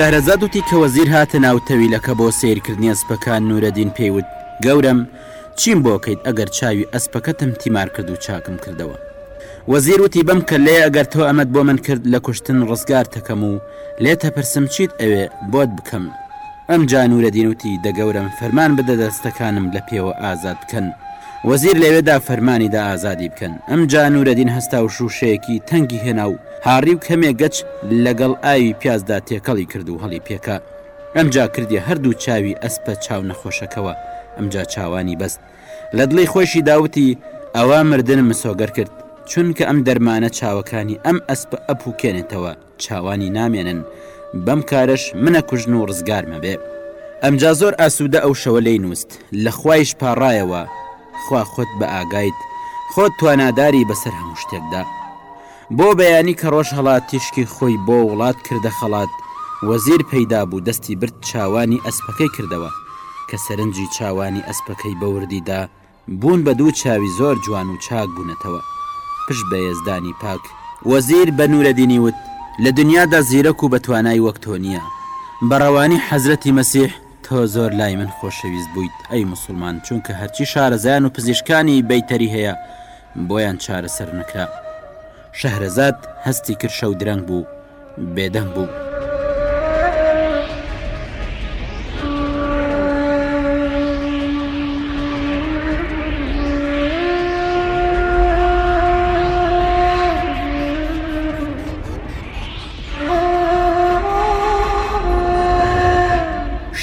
شەهرەزاد وتی کە وەزیر هاتە ناو تەویلەکە بۆ سیرکردنی ئەسپەکان نورەدین پێیوت گەورم چیم بۆکەیت ئەگەر چاوی ئەسپەکەتم تیمار کرد و چاکم کردەوە وەزیر وتی بەم کە لێ ئەگەر تۆ ئەمەد بۆ من کرد لە کوشتن ڕزگار تەکەم و لێ تەپرسم چیت ئەوێ بۆت بکەم ئەمجا نورەدین وتی، دە گەورەم فەرمان بدە دەستەکانم لە پێوە ئازاد بکەن. وەزیر لەوێدا فەرمانی دا ئازادی بکەن. ئەمجا نورەدین هەستا و شووشەیەکی تەنگی هێنا و هاڕی و کەمێ گەچ لەگەڵ ئاوی پیازدا تێکەڵی کرد و هەڵی پێ کا. ئەمجا کردیە هەر دوو چاوی ئەسپە چاو نەخۆشەکەوە. ئەمجا چاوانی بەست. لە دڵی خۆیشی دا وتی، ئەوە مردنم مسۆگەر کرد. چونکە ئەم دەرمانە چاوەکانی ئەم ئەسپە ئەپووکێنێتەوە. چاوانی نامێنن بەم کارەش منە کوژن و ڕزگارمە بێ ئەمجا زۆر ئاسوودە ئەو شەوە لێی نووست لە خوایش پاڕایەوە خوا خۆت بە ئاگایت خۆت تواناداری بەسەر هەموو شتێکدا بۆ بەیانی کە ڕۆژ هەڵات تیشکی خۆی بۆ وڵات کردە خەڵات وەزیر پەیدا بوو دەستی برد چاوانی ئەسپەکەی کردەوە کە سەرنجی چاوانی ئەسپەکەی بە وردی دا بوون بە دوو چاوی زۆر جوان و چاک بوونەتەوە پشت بە یەزدانی پاک. وەزیر بە نورەدینی وت، لە دنیادا زیرەک و بەتوانای وەک تۆ نییە. بە ڕەوانی حەزرەتی مەسیح تۆ زۆر لای من خۆشەویست بوویت ئەی موسڵمان چونکە هەرچی شارەزایان و پزیشکانی بەیتەری هەیە بۆیان چارەسەر نەکرا. شەهرەزاد هەستی کرد شەو درەنگ بوو. بێدەنگ بوو.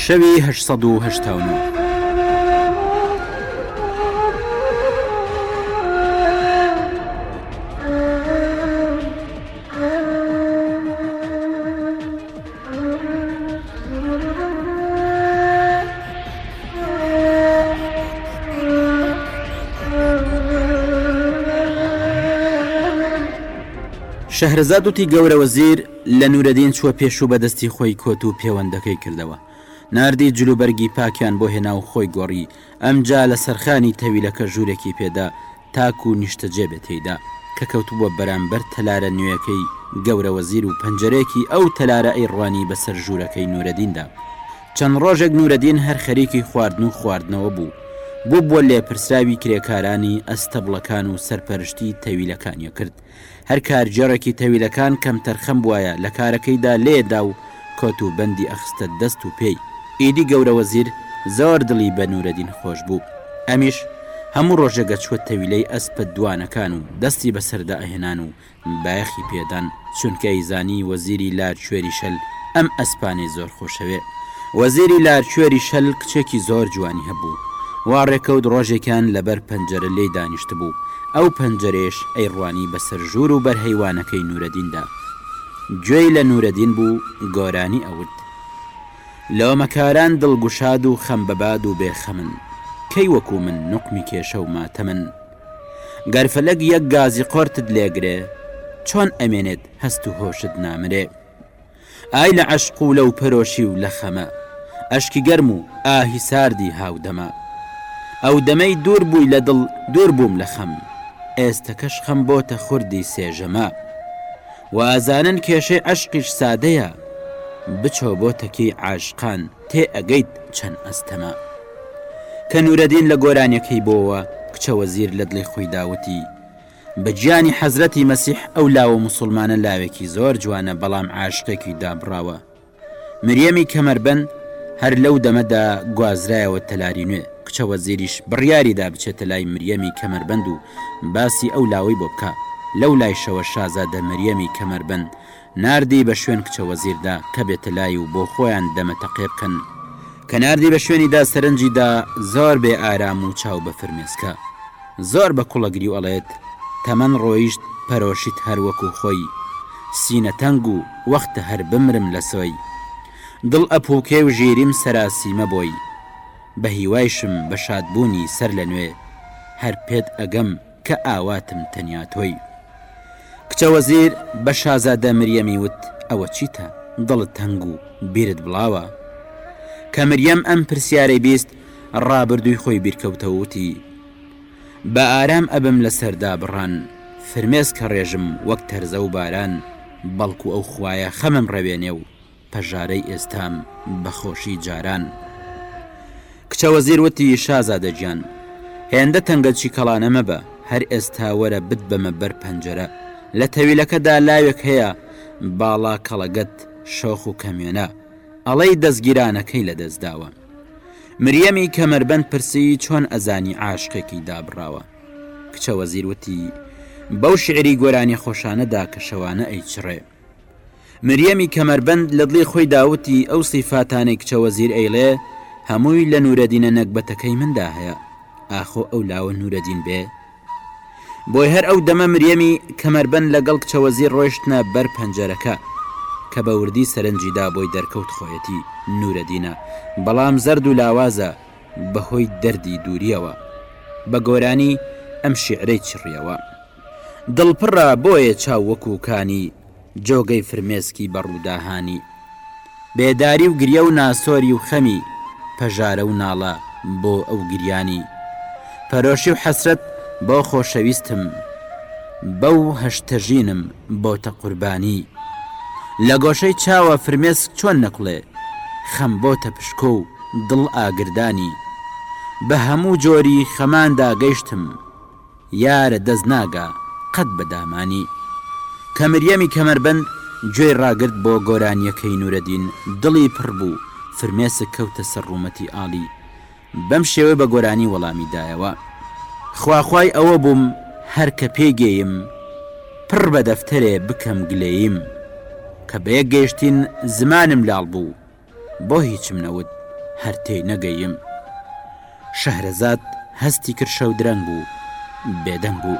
شەوی هەشت سەد و هەشتا و نۆ. شەهرەزاد وتی گەورە وەزیر لە نورەدین چووە پێش و بەدەستی خۆی کۆت و پێوەندەکەی کردەوە نردی جلوبەرگی پاکیان بۆ هێنا و خۆی گۆڕی ئەمجا لە سەرخانی تەویلەکە ژوورێکی پێدا تاکو نیشتەجێ بێت تێیدا، کە کەوتبووە بەرامبەر تەلارە نوێیەکەی گەورە وەزیر و پەنجەرەیەکی ئەو تەلارەئەی ڕوانی بەسەر ژوورەکەی نورەدیندا. چەند ڕۆژێک نورەدین هەر خەریکی خواردن و خواردنەوە بوو، بووبووە لێپرسراوی کرێکارانی ئەستەبڵەکان و سەرپەرشتی تەویلەکانیەکرد، هەر کارگێڕێکی تەویلەکان کەمتەرخەم بوایە لە کارەکەیدا لێ دا و کۆت و بەندی ئەخستە دەست و پێی. ئیدی گەورە وەزیر زۆر دڵی بە نوورەدین خۆش بوو. ئەمیش هەموو ڕۆژێک ئەچووە تەویلەی ئەسپە دووانەکان و دەستی بەسەردا ئەهێنان و بایەخی پێ دان، چونکە ئەیزانی وەزیری لارکوێری شەل، ئەم ئەسپانەی زۆر خۆشەوێ. وەزیری لارکێری شەل کچێکی زۆر جوانی هەبوو. وا ڕێکەوت ڕۆژێکیان لە بەر پەنجەرە لێی دانیشتبوو، ئەو پەنجەرەیەش ئەیڕوانی بە سەر ژوور و بەرهەیوانەکەی نوورەدیندا. گوێی لە نوورەدین بوو گۆرانی ئەوت. لۆمەکاران دڵگوشاد و خەمبەباد و بێ خەمن. کەی وەکوو من نوقمی کێشە و ماتەمن. گەر فەلەک یەک گازی قۆرتت لێ گرێ، چۆن ئەمێنێت هەست و هۆشت نامرێ. ئای لە عەشق و لەو پەرۆشی و لە خەمە ئەشکی گەرم و ئاهی ساردی هاودەمە ئەو دەمەی دوور بووی لە دڵ دوور بووم لە خەم ئێستەکەش خەم بۆتە خوردی سێژەمە وازانن کێشەی عەشقیش سادەیە بچۆ بۆ تەکیەی عاشقان تێ ئەگەیت چەند ئەستەمە کە نورەدین لە گۆرانیەکەی بۆوە کچە وەزیر لە دڵی خۆیدا وتی بە گیانی حەزرەتی مەسیح ئەو لاوە موسوڵمانە لاوێکی زۆر جوانە بەڵام عاشقێکی دابڕاوە مریەمی کەمەربەند هەر لەو دەمەدا گوازرایەوە تەلاری نوێ کچە وەزیریش بڕیاریدا بچێتە لای مریەمی کەمەربەند و باسی ئەو لاوەی بۆ بکا لەو لایشەوە شازادە مریەمی کەمەربەند ناردی بە شوێن کچە وەزیردا کە بێتە لای و بۆ خۆیان دەمە تەقێ بکەن. کە ناردی بە شوێنی دا سەرنجی دا زۆر بێ ئارام و چاو بە فرمێسکە. زۆر بە کوڵەگری و ئەڵێت، تەمەن ڕۆیشت پەرۆشیت هەر وەکوو خۆی. سینە تەنگ و وەختە هەر بمرم لە سۆی. دڵ ئەپووکێ و ژیریم سەراسیمە بۆی. بە هیوایشم بە شاد بوونی سەر لە نوێ. هەر پێت ئەگەم. کە ئاواتم تەنیا تۆی. کچە وەزیر بە شازادە مریەمی وت ئەوە چیتە دڵت تەنگ و بیرت بڵاوە؟ کە مریەم ئەم پرسیارەی بیست ڕابردووی خۆی بیرکەوتەوە وتی بە ئارام ئەبم لە سەر دابڕان فرمێسکە ڕێژم وەک تەرزە و باران بەڵکو ئەو خوایە خەمم ڕەوێنێ و پەژارەی ئێستام بە خۆشی جاران. کچە وەزیر وتی شازادە گیان هێندە تەنگە چیکەڵانە مەبە هەر ئێستا وەرە بتبەمە بەر پەنجەرە لە تەویلەکەدا لاوێک هەیە باڵا کەڵەگەت شۆخ و کەمێنە ئەڵێی دەزگیرانەکەی لە دەست داوە مریەمی کەمەربەند پرسی چۆن ئەزانی عاشقێکی دابڕاوە کچە وەزیر وتی بەو شعری گۆرانیە خۆشانەدا کە شەوانە ئەیچڕێ مریەمی کەمەربەند لە دڵی خۆیدا وتی ئەو سیفاتانەی کچە وەزیر ئەیڵێ هەمووی لە نورەدینە نەگبەتەکەی مندا هەیە ئاخۆ ئەو لاوە نورەدین بێ بۆی هەر ئەو دەمە مریەمی کەمەربەند لەگەڵ کچە وەزیر ڕۆیشتنە بەر پەنجەرەکە کە بە وردی سەرنجیدا بۆی دەرکەوت خۆیەتی نورەدینە بەڵام زەرد و لاوازە بەهۆی دەردی دووریەوە بە گۆرانی ئەم شیعرەی چڕیەوە. دڵ پڕە بۆیە چاو وەکوو کانی جۆگەی فرمێسکی بە ڕووداهانی بێداری و گریە و ناسۆری و خەمی پەژارە و ناڵە بۆ ئەو گریانی پەرۆشی و حەسرەت بۆ خۆشەویستم بەو هەشتە ژینم بۆتە قوربانی لە گۆشەی چاوە فرمێسک چۆن نەکوڵێ خەم بۆتە پشکۆ و دڵ ئاگردانی بە هەموو جۆری خەماندا گەیشتم یارە دەست ناگا قەت بە دامانی. کە مریەمی کەمەربەند گوێی ڕاگرت بۆ گۆرانیەکەی نورەدین دڵی پڕ بوو فرمێسک کەوتە سەر ڕوومەتی ئاڵی بەم شێوەی بە گۆرانی وەڵامی دایەوە خوا خوای ئەوە بووم هەر کە پێی گێیم پڕ بە دەفتەرێ بکەم گلەییم کە بە یەک گەیشتین زمانم لاڵ بوو بۆ هیچم نەوت هەر تێی نەگەیم شەهرەزاد هەستی کرد شەو درەنگ بوو بێدەنگ بوو.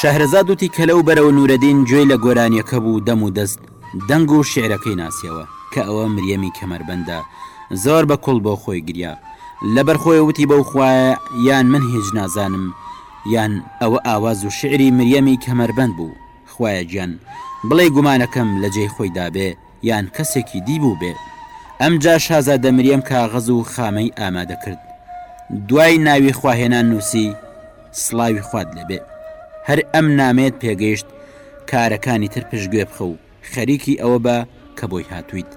شەهرەزاد وتی کە لەو بەرەوە نورەدین گوێی لە گۆرانیەکە بوو دەم و دەست دەنگ و شیعرەکەی ناسیەوە کە ئەوە مریەمی کەمەربەندە زۆر بە کوڵ بۆ خۆی گریا لە بەر خۆی وتی بەو خوایە یان من هیچ نازانم یان ئەوە ئاواز و شیعری مریەمی کەمەربەند بوو خوایە گیان بڵێ گومانەکەم لە جێی خۆی دابێ یان کەسێکی دی بوو بێ ئەمجا شازادە مریەم کاغەز و خامەی ئامادە کرد دوای ناوی خواهێنان نووسی سڵاوی خوات لێبێ هەر ئەم نامەیەت پێگەیشت کارەکانی تر پشگوێ بخە و خەریکی ئەوە بە کە بۆی هاتوویت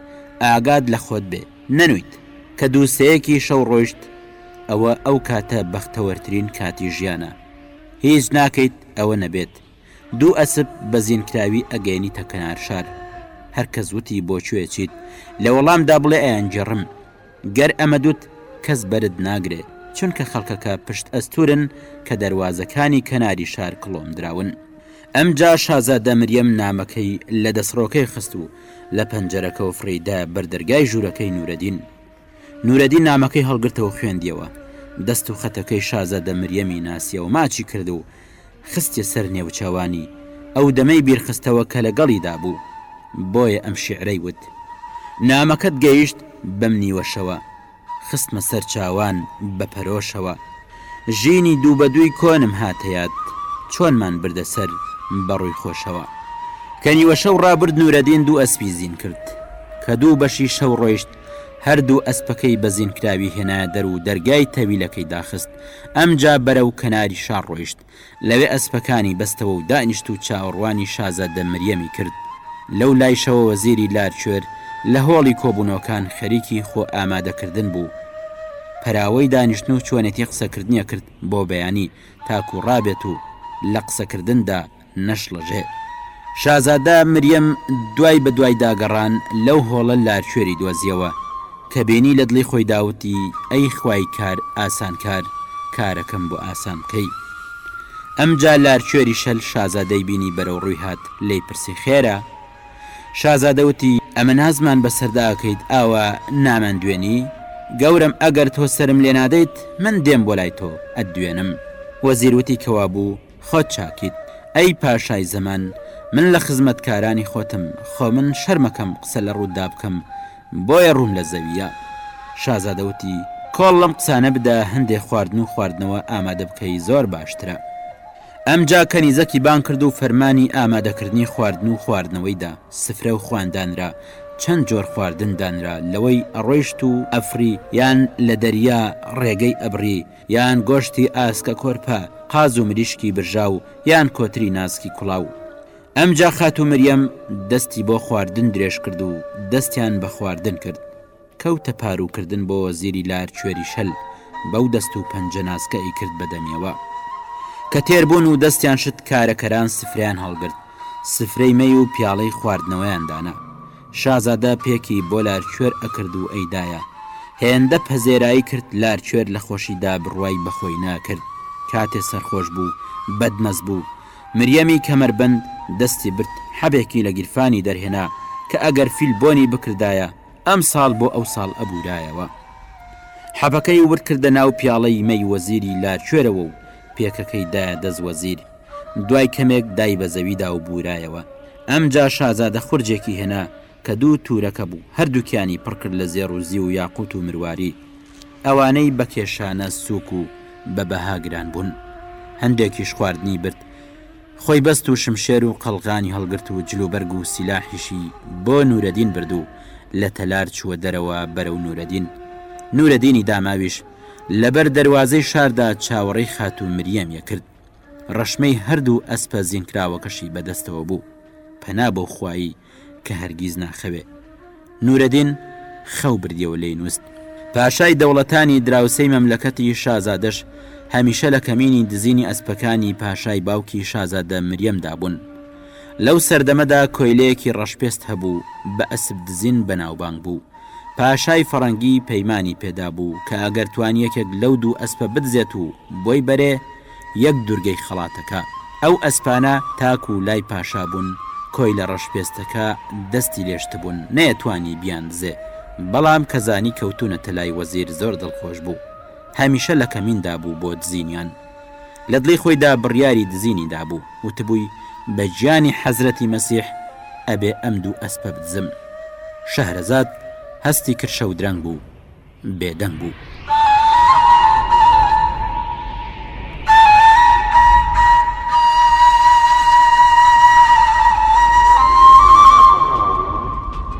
ئاگات لە خۆت بێ نەنوویت کە دوو سێیەکی شەو ڕۆیشت ئەوە ئەو کاتە بەختەوەرترین کاتی ژیانە هیچ ناکەیت ئەوە نەبێت دوو ئەسپ بەزین کراوی ئەگەیەنیتە کەنار شار هەر کەس وتی بۆ کوێ چیت لە وەڵامدا بڵێ ئەیانگێڕم گەر ئەمەدوت کەس بەرت ناگرێ چونکە خەڵکەکە پشت ئەستورن کە دەروازەکانی کەناری شار کڵۆم دراون ئەمجا شازادە مریەم نامەکەی لە دەسڕۆکەی خست و لە پەنجەرەکەوە فڕیدا بەر دەرگای ژورەکەی نورەدین. نورەدین نامەکەی هەڵگرتەوە خوێندیەوە، دەست و خەتەکەی شازادە مریەمی ناسیەوە ماچی کرد و خستیە سەر نێوچاوانی، ئەو دەمەی بیرخستەوە کە لەگەڵیدا بوو، بۆیە ئەم شیعرەی وت. نامەکەت گەیشت بەم نیوەشەوە. خستمە سەر چاوان بە پەرۆشەوە. ژینی دوو بە دووی کۆنم هاتە یاد، چۆنمان بردە سەر بە ڕووی خۆشەوە. کە نیوەشەو ڕابرد نورەدین دوو ئەسپی زین کرد. کە دوو بەشی شەو ڕۆیشت، هەردوو ئەسپەکەی بە زینکراوی هێنایە دەر و دەرگای تەویلەکەی داخست، ئەمجا بەرەو کەناری شار ڕۆیشت، لەوێ ئەسپەکانی بەستەوە و دانیشت و چاوەڕوانی شازادە مریەمی کرد. لەو لایشەوە وەزیری لارکوێر لە هۆڵی کۆبوونەوەکان خەریکی خۆ ئامادەکردن بوو. پەراوەی دانیشتن و چۆنێتی قسەکردنی ئەکرد بۆ بەیانی تاکوو ڕابێت و لە قسەکردندا نەشڵەژێت. شازادە مریەم دوای بە دوایدا گەڕان لەو هۆڵە لارکوێری دۆزیەوە کە بینی لە دڵی خۆیدا وتی ئەی خوای کار ئاسانکار کارەکەم بۆ ئاسان بکەی ئەمجا لارکوێری شەل شازادەی بینی بەرەو ڕووی هات لێی پرسی خێرە شازادە وتی ئەمە نازمان بەسەردا ئەکەیت ئاوا نامان دوێنی گەورەم ئەگەر تۆ سەرم لێنادەیت من دێم بۆ لای تۆ ئەتدوێنم وەزیر وتی کەوابوو خۆت چاکیت ئەی پاشای زەمان من لە خزمەتکارانی خۆتم خۆ من شەرمەکەم قسە لە ڕووتدا بکەم بۆیە ڕووم لە زەوییە شازادە وتی کۆڵ لەم قسانە بدە هەندێ خواردن و خواردنەوە ئامادە بکەی زۆر باشترە ئەمجا کەنیزەکی بانگ کرد و فەرمانی ئامادەکردنی خواردن و خواردنەوەی دا سفرە و خوان دانرا چەند جۆر خواردن دانرا لەوەی ئەڕۆیشت و ئەفڕی یان لە دەریا ڕێگەی ئەبڕی یان گۆشتی ئاسکە کۆرپە قاز و مریشکی برژاو یان کۆتری ناسکی کوڵاو. ئەمجا خاتوو مریەم دەستی بۆ خواردن درێژ کرد و دەستیان بە خواردن کرد. کەوتە پاروو کردن بۆ وەزیری لار کوێری شەل بەو دەست و پەنجە ناسکە ئەیکرد بە دەمیەوە. کە تێر بوون و دەستیان شت کارەکەران سفرەیان هەڵگرت. سفرەی مەی و پیاڵەی خواردنەوەیان دانا. شازادە پێکی بۆ لارکوێر ئەکرد و ئەیدایە. هێندە پەزێرایی کرد لارکوێر لە خۆشیدا بڕوای بە خۆی نەکرد. کاتێ سەرخۆش بوو، بەدمەست بوو. مریەمی کەمەربەند دەستی برد، حەبێکی لە گیرفانی دەرهێنا کە ئەگەر فیل بۆنی بکردایە، ئەمساڵ بۆ ئەوساڵ ئەبوورایەوە. حەبەکەی ورد کردە ناو پیاڵەی مەی وەزیری لارکوێرەوە و پێکەکەی دایە دەست وەزیر. دوای کەمێک دای بە زەویدا و بوورایەوە، ئەمجا شازادە خورجێکی هێنا کە دوو تورەکە بوو، هەردووکیانی پڕ کرد لە زێڕ و زیو و یاقووت و مرواری، ئەوانەی بە کێشانە سووک و بە بەها گران بوون. هەندێکیش خواردنی برد. خۆی بەست و شمشێر و قەڵغانی هەڵگرت و جلوبەرگ و سیلاحیشی بۆ نوورەدین برد و لە تەلار چووە دەرەوە بەرەو نوورەدین. نوورەدینی داماویش لەبەر دەروازەی شاردا چاوەڕێی خاتوو مریەم یەکرد. ڕەشمەی هەردوو ئەسپە زینکراوەکەشی بەدەستەوە بوو پەنا بۆ خوایی کە هەرگیز ناخەوێ نورەدین خەو بردیەوە لی نووست پاشای دەوڵەتانی دراوسێی مەملەکەتی شازادەش هەمیشە لە کەمینی دزینی ئەسپەکانی پاشای باوکی شازادە مریەمدا بوون لەو سەردەمەدا کۆیلەیەکی ڕەشپێست هەبوو بە ئەسپ دزین بەناوبانگ بوو پاشای فەرەنگی پەیمانی پێدابوو کە ئەگەر توانی یەکێک لەو دوو ئەسپە بدزێت و بۆی بەرێ یەک دورگەی خەڵاتەکە. ئەو ئەسپانە تاکو لای پاشا بوون کۆیلە ڕەشپێستەکە دەستی لێ شتبوون نەیەتوانی بیاندزێ بەڵام کە زانی کەوتوونەتە لای وەزیر زۆر دڵخۆش بوو هەمیشە لە کەمیندا بوو بۆ دزینیان. لە دڵی خۆیدا بڕیاری دزینی دابوو، وتبووی، بە گیانی حەزرەتی مەسیح ئەبێ ئەم دوو ئەسپە بدزم. شەهرەزاد هەستی کرد شەو درەنگ بوو، بێدەنگ بوو.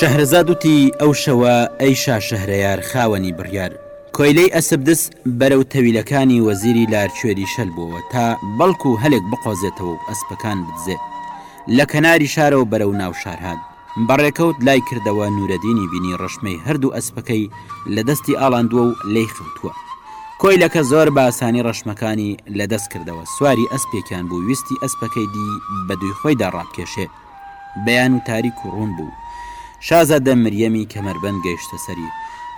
شەهرەزاد وتی ئەو شەوە ئەی شا شەهرەیار خاوەنی بڕیار کۆیلەی ئەسبدس بەرەو تەویلەکانی وەزیری لارکوێری شەل بووەوە تا بەڵکو هەلێک بقۆزێتەوە و ئەسپەکان بدزێت لە کەناری شارەوە بەرەو ناو شارهات بەڕێکەوت لای کردەوە نورەدینی بینی ڕشمەی هەردوو ئەسپەکەی لە دەستی ئاڵاندووە و لێی خەوتووە کۆیلەکە زۆر بە ئاسانی ڕشمەکانی لە دەست کردەوە سواری ئەسپێکیان بوو ویستی ئەسپەکەی دی بە دووی خۆیدا ڕابکێشێ بەیان و تاریک و ڕوون بوو شازادە مریەمی کەمەربەند گەیشتە سەری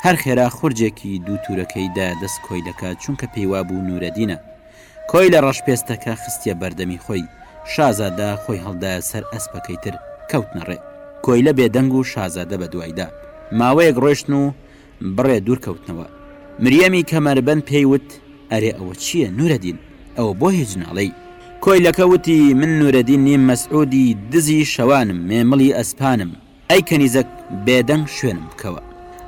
هەر خێرا خورجێکی دوو تورەکەی دا دەست کۆیلەکە چونکە پێی وابوو نورەدینە کۆیلە ڕەشپێستەکە خستیە بەردەمی خۆی، شازادە خۆی هەڵدایە سەر ئەسپەکەی تر کەوتنە ڕێ، کۆیلە بێدەنگ و شازادە بە دوایدا، ماوەیەک ڕۆیشتن و بڕێ دوور کەوتنەوە، مریەمی کەمەربەند پێی وت، ئەرێ ئەوە چییە نورەدین، ئەوە بۆ هیچ ناڵێی؟ کۆیلەکە وتی، من نورەدین نیم مەسعودی دزی شەوانم، مێمڵی ئەسپانم. ئەی کەنیزەک بێدەنگ شوێنم بکەوە.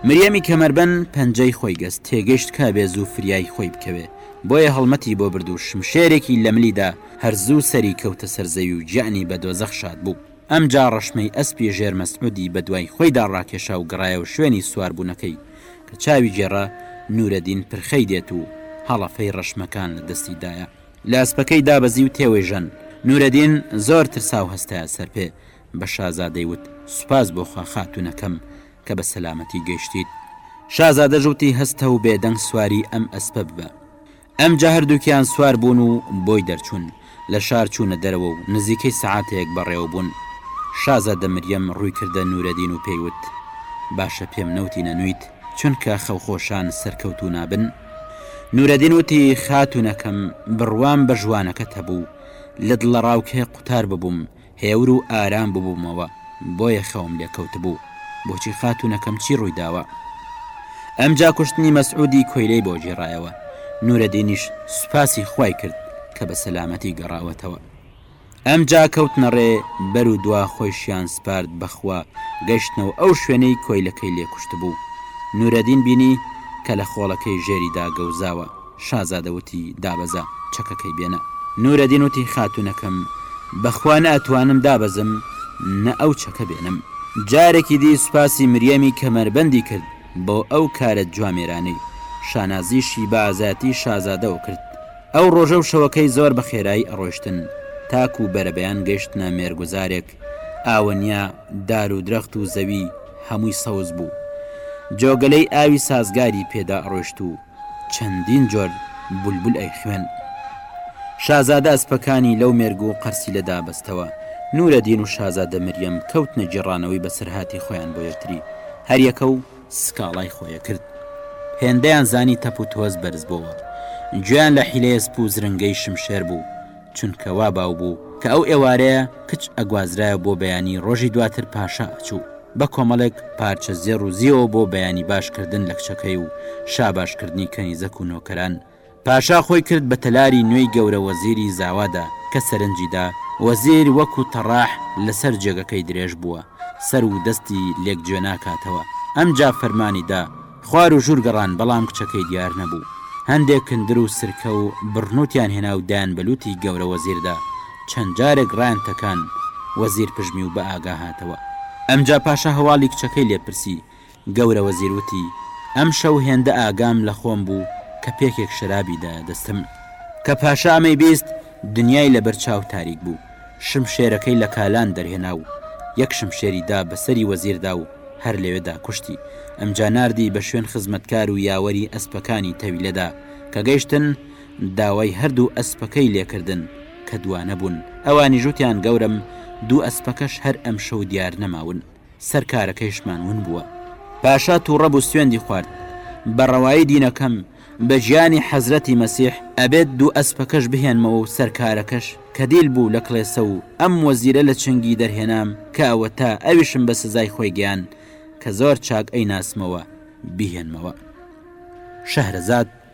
مریەمی کەمەربەن پەنجەی خۆی گەست، تێگەشت کابێ زوو فریای خۆی بکەوێ، بۆیە هەڵمەتی بۆ برد و شمشێرێکی لە ملی دا، هەر زوو سەری کەوتە سەر زەوی و گیانی بە دۆزەخ شاد بوو. ئەمجا ڕەشمەی ئەسپی ژێر مەسعودی بە دوای خۆیدا ڕاکێشا و گەڕایەوە شوێنی سواربوونەکەی، کە چاوی گێڕا نوورەدین پرخەی دێت و هەڵەفەی ڕەشمەکان لە دەستی دایە. لە ئەسپەکەی دابەزی و تێوەی ژەن. نوورەدین زۆر ترسا و هەستایە سەرپێ، بە شازادەی وت، سوپاس بۆ خوا خاتوونەکەم کە بە سەلامەتی گەیشتیت. شازادەش وتی، هەستە و بێدەنگ سواری ئەم ئەسپە ببە. ئەمجا هەردووکیان سوار بوون و بۆی دەرچوون. لە شار چوونە دەرەوە و نزیکەی سەعاتەیەک بەڕێوە بوون. شازادە مریەم ڕووی کردە نوورەدین و پێی وت، باشە پێم نەوتی نەنوویت چونکە خەوخۆشان سەرکەوتوو نابن؟ نوورەدین وتی، خاتوونەکەم بڕوام بە ژوانەکەت هەبوو، لە دڵەڕاوکێ قوتار ببووم، هێور و ئارام ببوومەوە، بۆیە خەوم لێ کەوتبوو. بۆچی خاتوونەکەم چی ڕووی داوە؟ ئەمجا کوشتنی مەسعوودی کۆیلەی بۆ گێڕایەوە، نوورەدینیش سوپاسی خوای کرد کە بە سەلامەتی گەڕاوەتەوە. ئەمجا کەوتنە ڕێ، بەر و دوا خۆیشیان سپارد بە خوا، گەیشتنەوە ئەو شوێنەی کۆیلەکەی لێ کوشتبوو. نوورەدین بینی کە لە خۆڵەکەی ژێریدا گەوزاوە. شازادە وتی، دابەزە، چەکەکەی بێنە. نورەدین وتی، خاتوونەکەم، بەخوا نە ئەتوانم دابەزم، نە ئەو چەکە بێنم. جارێکی دی سوپاسی مریەمی کەمەربەندی کرد بۆ ئەو کارە جوامێرانەی. شانازیشی بە ئازایەتی شازادەوە کرد. ئەو ڕۆژە و شەوەکەی زۆر بە خێرایی ئەڕۆیشتن، تاکوو بەرەبەیان گەیشتنە مێرگوزارێک، ئاوەنیا، دار و درەخت و زەوی هەمووی سەوز بوو. جۆگەلەی ئاوی سازگاری پێدا ئەڕۆیشت و. چەندین جۆر بولبول ئەیخوێن. شازادە ئەسپەکانی لەو مێرگ و قەرسیلە دابەستەوە، نوورەدین و شازادە مریەم کەوتنە گێڕانەوەی بەسەرهاتی خۆیان بۆ یەکتری، هەریەکە و سکاڵای خۆیە کرد. هێندەیان زانی تەپ و تۆز بەرز بۆوە. گوێیان لە حیلەی ئەسپ و زرنگەی شمشێر بوو. چونکە وا باو بوو کە ئەو ئێوارەیە کچ ئەگوازرایەوە بۆ بەیانی ڕۆژی دواتر پاشا ئەچوو بە کۆمەڵێک پارچە زێڕ و زیوەوە بۆ بەیانی باش کردن لە کچەکەی و شاباش کردنی کەنیزەک و نۆکەران پاشا خۆی کرد بە تەلاری نوێی گەورە وەزیری زاوادا کە سەرنجی دا وەزیر وەکوو تەڕاح لە سەر جێگەکەی درێژ بووە سەر و دەستی لێک جوێ ناکاتەوە ئەمجا فەرمانی دا خوار و ژوور گەڕان بەڵام کچەکەی دیار نەبوو. هەندێک کندر و سرکە و بڕنووتیان هێنا و دایان بە لووتی گەورە وەزیر دا. چەند جارێک ڕایان تەکاند، وەزیر پژمی و بە ئاگا هاتەوە. ئەمجا پاشا هەواڵی کچەکەی لێ پرسی، گەورە وەزیر وتی، ئەمشەو هێندە ئاگام لە خۆم بوو کە پێکێک شەرابی دایە دەستم. کە پاشا ئەمەی بیست، دنیای لە بەر چاو تاریک بوو. شمشێرەکەی لە کالان دەرهێنا و یەک شمشێری دا بە سەری وەزیردا و هەر لەوێدا کوشتی، ئەمجا ناردی بە شوێن خزمەتکار و یاوەری ئەسپەکانی تەویلەدا، کە گەیشتن داوای هەردوو ئەسپەکەی لێ کردن، کە دوانە بوون، ئەوانیش وتیان گەورەم، دوو ئەسپەکەش هەر ئەمشەو دیار نەماون. سەر کارەکەیشمان ون بووە. پاشا توڕە بوو سوێندی خوارد، بە ڕەوایی دینەکەم، بە گیانی حەزرەتی مەسیح، ئەبێت دوو ئەسپەکەش بهێنمەوە و سەر کارەکەش، کە دیل بوو لە کڵێسە و ئەم وەزیرە لە چنگی دەرهێنام، کە ئەوەتا ئەویشم بە سزای خۆی گەیاند، کە زۆر چاک ئەیناسمەوە، بیهێنمەوە. شەهرەزاد.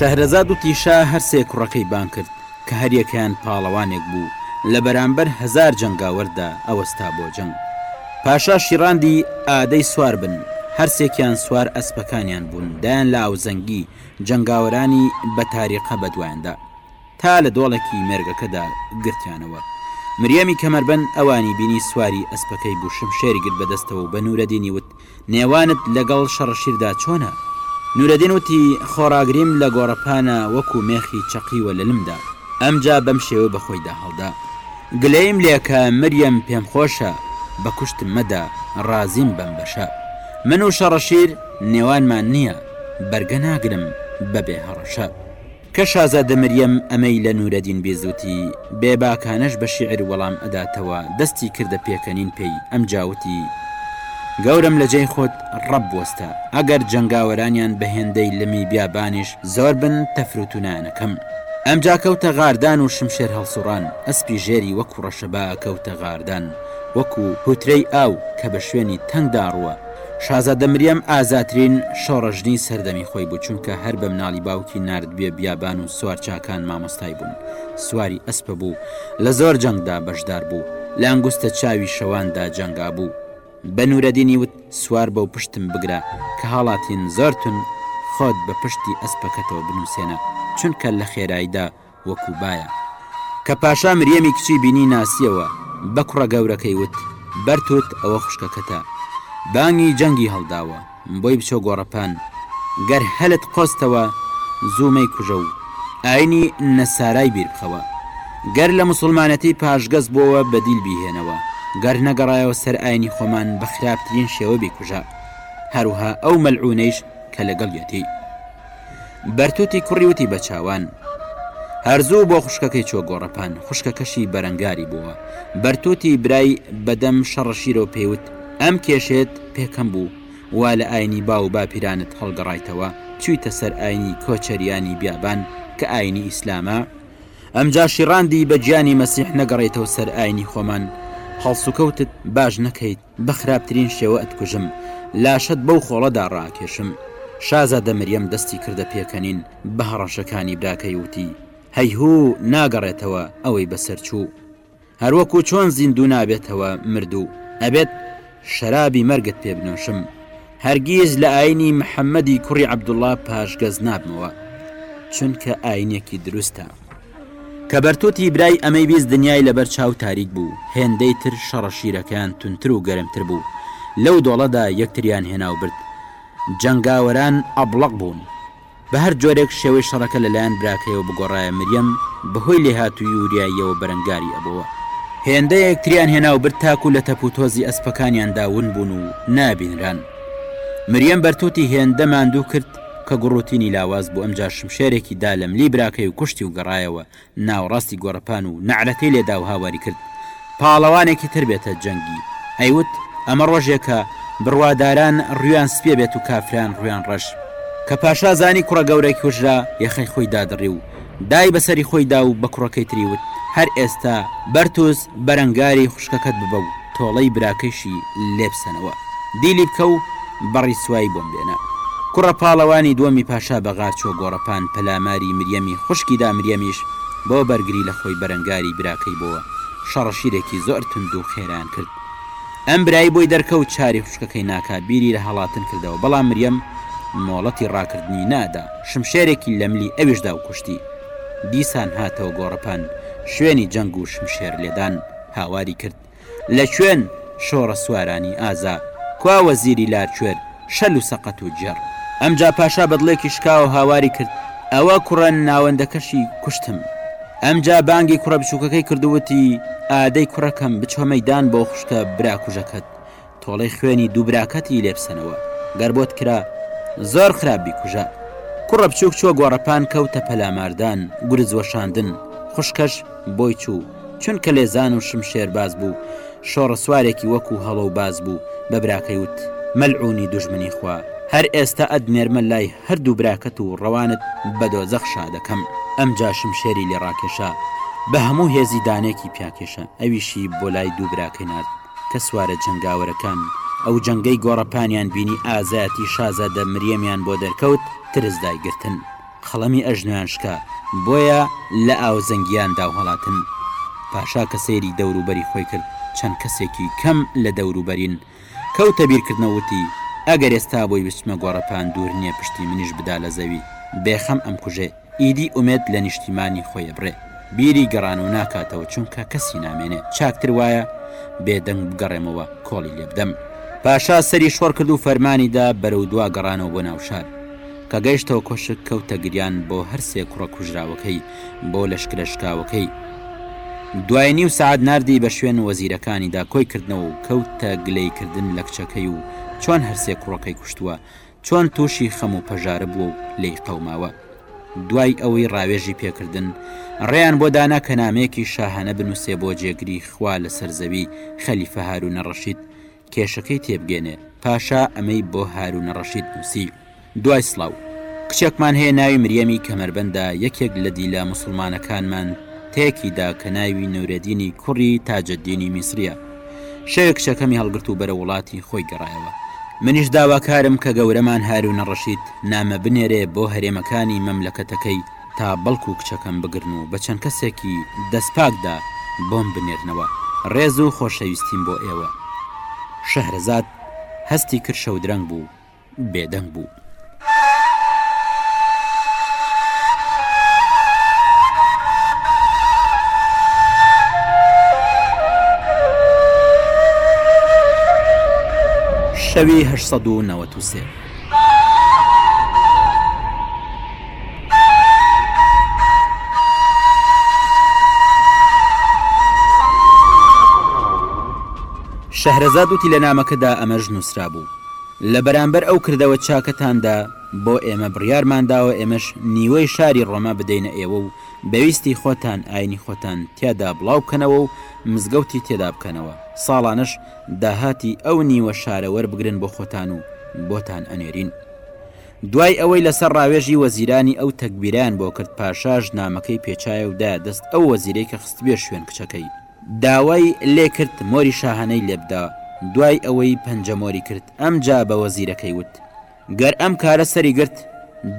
شەهرەزاد وتی شا هەر سێ کوڕەکەی بانگ کرد کە هەریەکەیان پاڵەوانێک بوو لە بەرامبەر هەزار جەنگاوەردا ئەوەستا بۆ جەنگ پاشاشی ڕاندی ئادەی سوار بن هەرسێکیان سوار ئەسپەکانیان بوون دایان لە ئاوزەنگی جەنگاوەرانی بە تاریقە بەدوایاندا تا لە دۆڵێکی مێرگەکەدا گرتیانەوە. مریەمی کەمەربەند ئەوانی بینی سواری ئەسپەکەی بوو شمشێری گرت بەدەستەوە و بە نورەدینی وت، نێوانت لەگەڵ شەڕەشیردا چۆنە؟ نورەدین وتی، خۆڕاگریم لە گۆڕەپانا وەکو مێخی چەقیوە لە لمدا. ئەمجا بەم شێوە بە خۆیدا هەڵدا، گلەییم لێکە مریەم پێمخۆشە بە کوشتم مەدە ڕازیم بەم بەشە. من و شەڕەشیر نێوانمان نییە بەرگە ناگرم بەبێ هەڕەشە. کە شازادە مریەم ئەمەی لە نورەدین بیزوتی، بێ باکانەش بە شیعر وەڵام ئەداتەوە، دەستی کردە پێکەنین پێی، ئەمجا وتی، گەورەم لە جێی خۆت ڕەپ بوەستە، ئەگەر جەنگاوەرانیان بە هێندەی لمی بیابانیش زۆر بن تەفروتو نایەنەکەم. ئەمجا کەوتە غاردان و شمشێر هەڵسوڕان، ئەسپی ژێری وەکو ڕەشەبا ئەکەوتە غاردان، وەکو هوترەی ئاو کە بە شوێنی تەنگ داڕوە، شازادە مریەم ئازاترین شۆڕەژنی سەردەمی خۆی بوو چونکە هەر بە مناڵی باوکی ناردبێ بیابان و سوارچاکان مامۆستای بوون سواری ئەسپە بوو لە زۆر جەنگدا بەشدار بوو لە ئەنگوستە چاوی شەواندا جەنگابوو بە نورەدینی وت سوار بەو پشتم بگرە کە هاڵاتین زۆر تون خۆت بە پشتی ئەسپەکەتەوە بنووسێنە چونکە لە خێرایدا وەکو بایە. کە پاشا مریەمی کچی بینی ناسیەوە بە کوڕە گەورەکەی وت، بەرتوت ئەوە خوشکەکەتە. بانگی جەنگی هەڵداوە، بۆی بچۆ گۆڕەپان، گەر هەلت قۆزتەوە زوو مەیکوژە و ئاینی نەسارای بیر بخەوە. گەر لە موسوڵمانەتی پاشگەز بۆوە بە دیل بیهێنەوە، گەر نەگەڕایەوە سەر ئاینی خۆمان بە خراپترین شێوە بیکوژە. هەروها ئەو مەلعونەیش کە لەگەڵیەتی. بەرتوتی کوڕی وتی بە چاوان هەر زوو بۆ خوشکەکەی چۆ گۆڕەپان خوشکەکەشی بەرەنگاری بووە بەرتوتی برای بەدەم شەڕەشیرەوە پێیوت ئەم کێشێت پێکەم بوو وا لە ئاینی باو و باپیرانت هەڵگەڕایتەوە چویتە سەر ئاینی کۆچەریانی بیابان کە ئاینی ئیسلامە ئەمجا شیڕاندی بە گیانی مەسیح نەگەڕێیتەوە سەر ئاینی خۆمان هەڵسوکەوتت باش نەکەیت بەخراپترین شێوە ئەتکوژم لاشەت بەو خۆڵەدا ڕاکێشم شازادە مریەم دەستی کردە پێکەنین بە هەڕەشەکانی براکەی وتی هەیهوو ناگەڕێتەوە ئەوەی بەسەرچوو هەروەکو چۆن زیندوو نابێتەوە مردوو ئەبێت شەرابی مەرگت پێ بنۆشم هەرگیز لە ئاینی محەممەدی کوڕی عەبدوڵڵا پاشگەز نابمەوە چونکە ئاینێکی دروستە کە بەرتوتی برای ئەمەی بیست دنیای لەبەر چاو تاریک بوو، هێندەی تر شەڕە شیرەکەیان توندتر و گەرمتر بوو، لەو دۆڵەدا یەکتریان هێنا و برد. جەنگاوەران ئەبڵەق بوون. بە هەر جۆرێک شێوەی شەڕەکە لە لایەن براکەیەوە بگۆڕایە مریەم بە هۆی لێهاتوویی و وریاییەوە بەرەنگاری ئەبۆوە. هێندە یەکتریان هێنا و برد تاکوو لە تەپ و تۆزی ئەسپەکانیاندا ون بوون و نابینران. مریەم بەرتوتی هێندە ماندوو کرد کە گوڕوتینی لاواز بوو ئەمجا شمشێرێکی دا لە ملی براکەی و کوشتی و گەڕایەوە ناوەڕاستی گۆڕەپان و نەعلەکەی لێ دا و هاواری کرد پاڵەوانێکی تر بێتە جەنگی ئەیوت ئەمە ڕۆژێکە بڕواداران ڕویان سپیە بێت و کافران ڕویان ڕەش کە پاشا زانی کوڕە گەورەی کوژرا یەخەی خۆی دادڕی و دای بە سەری خۆی دا و بە کوڕەکەی تری وت، هەر ئێستا بەرتوز بەرەنگاری خوشکەکەت ببە و تۆڵەی براکەیشی لێ بسەنەوە، دیلی بکە و بە ڕیسوایی بۆم بێنە. کوڕە پاڵەوانی دووەمی پاشا بەغار چووە گۆڕەپان پەلاماری مریەمی خوشکی دا مریەمیش بۆ بەرگری لە خۆی بەرەنگاری براکەی بۆوە شەڕەشیرێکی زۆر توند و خێرایان کرد ئەم برای بۆی دەرکەوت چاری خوشکەکەی ناکا بیری لە هەڵاتن کردەوە بەڵام مریەم مۆڵەتی ڕاکردنی نادا. شمشێرێکی لە ملی ئەویشدا و کوشتی. دیسان هاتەوە گۆڕەپان، شوێنی جەنگ و شمشێر لێدان، هاواری کرد، لە کوێن شۆڕەسوارانی ئازا؟ کوا وەزیری لارکوێر، شەل و سەقەت و جێڕ؟ ئەمجا پاشا بە دڵێکی شکاوە هاواری کرد، ئەوە کوڕە ناوەندەکەشی کوشتم. ئەمجا بانگی کوڕە بچووکەکەی کرد و وتی، ئادەی کوڕەکەم بچۆ مەیدان بۆ خوشکە براکوژەکەت، تۆڵەی خوێنی دوو براکەتی لێ بسەنەوە گەر بۆت کرا زۆر خراپ بیکوژە. کوڕە بچووک چووە گۆڕەپان کەوتە پەلاماردان، گورز وەشاندن، خوشکەش بۆی چوو، چونکە لێزان و شمشێرباز بوو، شۆڕەسوارێکی وەکوو هەڵۆباز بوو، بە براکەی وت، مەلعوونی دوژمنی خوا، هەر ئێستا ئەتنێرمە لای هەر دوو براکەت و ڕەوانت بە دۆزەخ شا دەکەم. ئەمجا شمشێری لێ ڕاکێشا، بە هەموو هێزی دانێکی پیا کێشا، ئەویشی بۆ لای دوو براکەی نارد. کە سوارە جەنگاوەرەکان ئەو جەنگەی گۆڕەپانیان بینی ئازایەتی شازادە مریەمیان بۆ دەرکەوت ترس دایگرتن قەڵەمی ئەژنۆیان شکا بۆیە لە ئاوزەنگیان داو هەڵاتن پاشا کە سەیری دەورو بەری خۆی کرد چەند کەسێکی کەم لە دەورو بەرین کەوتە بیرکردنەوە وتی ئەگەر ئێستا بۆی بچمە گۆڕەپان دورنیە پشتی منیش بدا لە زەوی بێخەم ئەمکوژێ. ئیدی ئومێد لە نیشتیمانی خۆی ئەبڕێ، بیری گەڕانەوە ناکاتەوە، چونکە کەسی نامێنێ، چاکتر وایە بێ دەنگ بگەڕێمەوە کۆڵی لێ بدەم. پاشا سەری شۆڕ کرد و فەرمانی دا بەرەو دوا گەڕانەوە بۆ ناو شار. کە گەیشتەوە کۆشک، کەوتە گریان بۆ هەر سێ کوڕە کوژراوەکەی، بۆ لەشکرە شکاوەکەی. دوای نیو سەعات ناردی بە شوێن وەزیرەکانی دا کۆی کردنەوە و کەوتە گلەی کردن لە کچەکەی و چۆن هەر سێ کوڕەکەی کوشتووە، چۆن تووشی خەم و پەژارە بووە و لێی قەوماوە دوای ئەوەی ڕاوێژی پێکردن ڕێیان بۆ دانا کە نامەیەکی شاهانە بنووسێ بۆ جێگری خوا لەسەر زەوی خەلیفە هارو نەڕەشید کێشەکەی تێبگەێنێ پاشا ئەمەی بۆ هارو نەڕەشید نووسی دوای سلااو کچێکمان هەیە ناوی مریەمی کەمەربەندە یەکێک لە دیلە مسلمانەکانمان تێکیدا کە ناوی نورەدینی کوڕی تاجەدینی میسریە شەوێ کچەکەمی هەڵگرت و بەرەو وڵاتی خۆی گەڕایەوە. منیش داواکارم کە گەورەمان هارونە ڕەشید نامە بنێرێ بۆ هەرێمەکانی مەملەکەتەکەی تا بەڵکو کچەکەم بگرن و بە چەند کەسێکی دەست پاکدا بۆم بنێرنەوە. ڕێز و خۆشەویستیم بۆ ئێوە. شەهرەزاد هەستی کرد شەودرەنگ بوو. بێدەنگ بوو. شەوی هەشت سەد و نەوەد و سێ. شەهرەزاد وتی لە نامەکەدا ئەمەش نووسرابوو. لە بەرامبەر ئەو کردەوە چاکەتاندا بۆ ئێمە بڕیارمان داوە ئێمەش نیوەی شاری ڕۆما بدەینە ئێوە و بە ویستی خۆتان ئاینی خۆتان تیادا بڵاو بکەنەوە و مزگەوتی تێدا بکەنەوە ساڵانەش داهاتی ئەو نیوە شارە وەربگرن بۆ خۆتان و بۆتان ئەنێرین. دوای ئەوەی لەسەر ڕاوێژی وەزیرانی ئەو تەگبیرەیان بۆ کرد پاشاش نامەکەی پێچایە و دایە دەست ئەو وەزیرەی کە خستبیە شوێن کچەکەی. داوای لێکرد مۆری شاهانەی لێبدا، دوای ئەوەی پەنجە مۆری کرد، ئەمجا بە وەزیرەکەی وت، گەر ئەم کارە سەری گرت،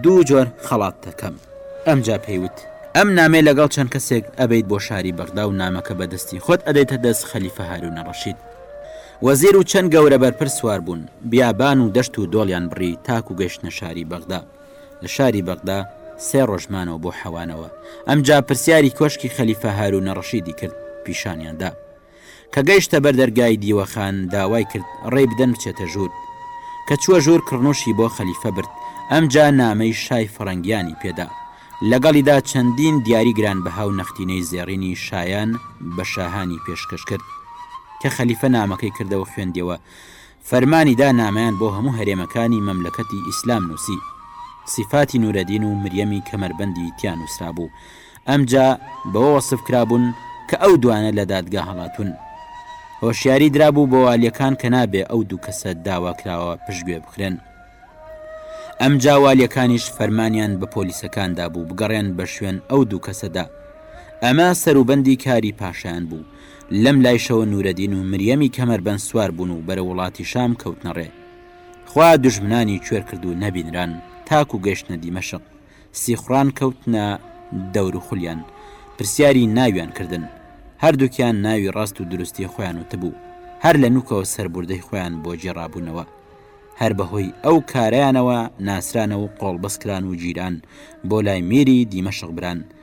دوو جۆر خەڵات دەکەم. ئەمجا پێی وت، ئەم نامەیە لەگەڵ چەند کەسێک ئەبەیت بۆ شاری بەغدا و نامەکە بە دەستی خۆت ئەدەیتە دەست خەلیفە هاروون ڕەشید. وەزیر و چەند گەورە بەرپرس سوار بوون، بیابان و دەشت و دۆڵیان بڕی تاکو گەیشتنە شاری بەغدا. لە شاری بەغدا سێ ڕۆژ مانەوە بۆ حەوانەوە، ئەمجا پرسیاری کۆشکی خەلیفە هارونە ڕەشیدی کرد، پیشانیان دا. کە گەیشتە بەر دەرگای دیوەخان داوای کرد ڕێی بدەن بچێتە ژوور. کە چووە ژوور کڕنووشی بۆ خەلیفە برد، ئەمجا نامەی شای فەڕەنگیانی پێ دا. لەگەڵیدا چەندین دیاری گرانبەها و نەختینەی زێڕینی شایان بە شاهانی پێشکەش کرد. کە خەلیفە نامەکەی کردەوە خوێندیەوە، فەرمانی دا نامەیان بۆ هەموو هەرێمەکانی مەملەکەتی ئیسلام نووسی. سیفاتی نوورەدین و مریەمی کەمەربەندی تیا نووسرابوو. ئەمجا بەوە وەسف کرابوون کە ئەو دوانە لە دادگا هەڵاتوون. هۆشیاری درابوو بۆ والیەکان کە نابێ ئەو دوو کەسە داواکراوە پشتگوێ بخرێن. ئەمجا والیەکانیش فەرمانیان بە پۆلیسەکان دابوو بگەڕێن بە شوێن ئەو دوو کەسەدا. ئەمە سەروبەندی کاری پاشایان بوو. لەم لایشەوە نورەدین و مریەمی کەمەربەند سوار بوون و بەرە وڵاتی شام کەوتنە ڕێ خوا دوژمنانی کوێر کرد و نەبینران تاک و گەشتنە دیمەشق سیخڕان کەوتنە دەور و خولیان پرسیاری ناویان کردن هەردووکیان ناوی ڕاست و دروستی خۆیان وتبوو هەر لە نوکەوە سەربوردەی خۆیان بۆ جێڕابوونەوە هەر بەهۆی ئەو کارەیانەوە ناسرانە و قۆڵبەسکران و گیران بۆ لای میری دیمەشق بران